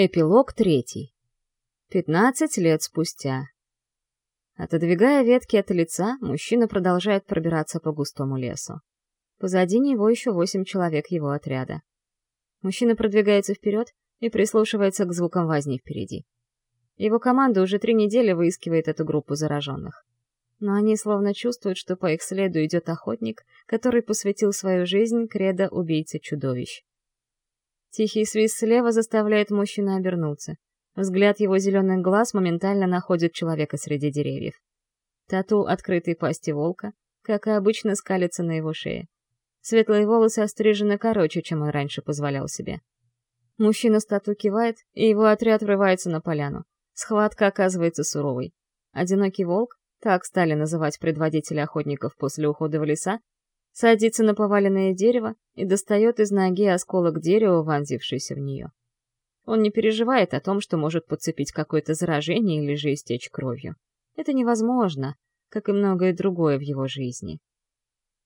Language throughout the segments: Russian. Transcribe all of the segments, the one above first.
Эпилог третий. Пятнадцать лет спустя. Отодвигая ветки от лица, мужчина продолжает пробираться по густому лесу. Позади него еще восемь человек его отряда. Мужчина продвигается вперед и прислушивается к звукам возни впереди. Его команда уже три недели выискивает эту группу зараженных. Но они словно чувствуют, что по их следу идет охотник, который посвятил свою жизнь кредо убийцы чудовищ. Тихий свист слева заставляет мужчину обернуться. Взгляд его зеленых глаз моментально находит человека среди деревьев. Тату открытой пасти волка, как и обычно, скалится на его шее. Светлые волосы острижены короче, чем он раньше позволял себе. Мужчина с тату кивает, и его отряд врывается на поляну. Схватка оказывается суровой. Одинокий волк, так стали называть предводителя охотников после ухода в леса, садится на поваленное дерево и достает из ноги осколок дерева, вонзившийся в нее. Он не переживает о том, что может подцепить какое-то заражение или же истечь кровью. Это невозможно, как и многое другое в его жизни.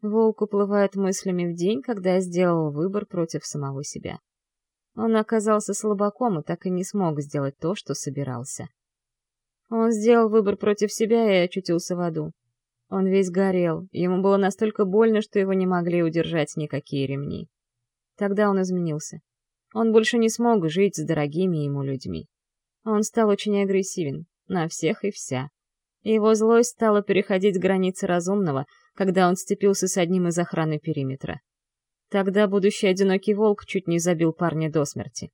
Волк уплывает мыслями в день, когда сделал выбор против самого себя. Он оказался слабаком и так и не смог сделать то, что собирался. Он сделал выбор против себя и очутился в аду. Он весь горел, ему было настолько больно, что его не могли удержать никакие ремни. Тогда он изменился. Он больше не смог жить с дорогими ему людьми. Он стал очень агрессивен, на всех и вся. его злость стала переходить границы разумного, когда он сцепился с одним из охраны периметра. Тогда будущий одинокий волк чуть не забил парня до смерти.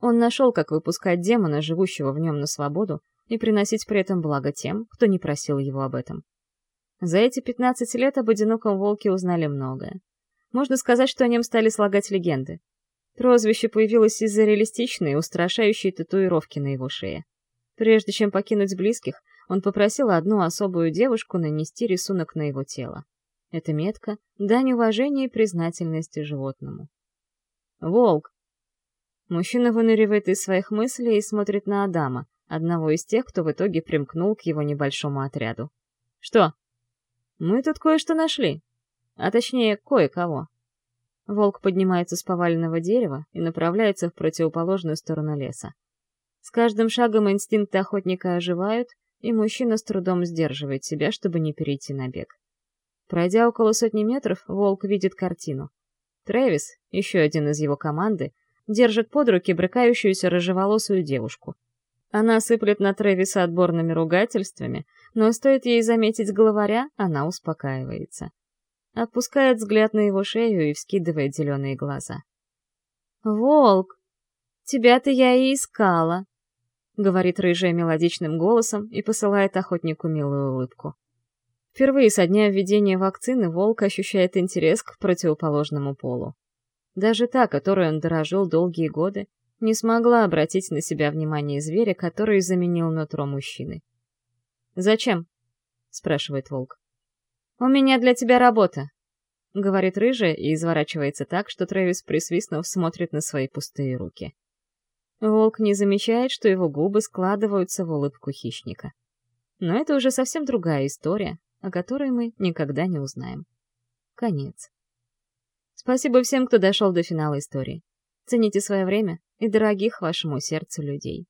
Он нашел, как выпускать демона, живущего в нем на свободу, и приносить при этом благо тем, кто не просил его об этом. За эти 15 лет об одиноком волке узнали многое. Можно сказать, что о нем стали слагать легенды. Прозвище появилось из-за реалистичной, устрашающей татуировки на его шее. Прежде чем покинуть близких, он попросил одну особую девушку нанести рисунок на его тело. Это метка — дань уважения и признательности животному. «Волк!» Мужчина выныривает из своих мыслей и смотрит на Адама, одного из тех, кто в итоге примкнул к его небольшому отряду. «Что?» Мы тут кое-что нашли. А точнее, кое-кого. Волк поднимается с поваленного дерева и направляется в противоположную сторону леса. С каждым шагом инстинкты охотника оживают, и мужчина с трудом сдерживает себя, чтобы не перейти на бег. Пройдя около сотни метров, волк видит картину. Трэвис, еще один из его команды, держит под руки брыкающуюся рыжеволосую девушку. Она сыплет на Трэвиса отборными ругательствами, но стоит ей заметить главаря, она успокаивается. Опускает взгляд на его шею и вскидывает зеленые глаза. «Волк, тебя-то я и искала», — говорит рыжая мелодичным голосом и посылает охотнику милую улыбку. Впервые со дня введения вакцины волк ощущает интерес к противоположному полу. Даже та, которой он дорожил долгие годы, не смогла обратить на себя внимание зверя, который заменил нутро мужчины. «Зачем?» — спрашивает волк. «У меня для тебя работа», — говорит рыжая и изворачивается так, что Трэвис, присвистнув, смотрит на свои пустые руки. Волк не замечает, что его губы складываются в улыбку хищника. Но это уже совсем другая история, о которой мы никогда не узнаем. Конец. Спасибо всем, кто дошел до финала истории. Цените свое время и дорогих вашему сердцу людей.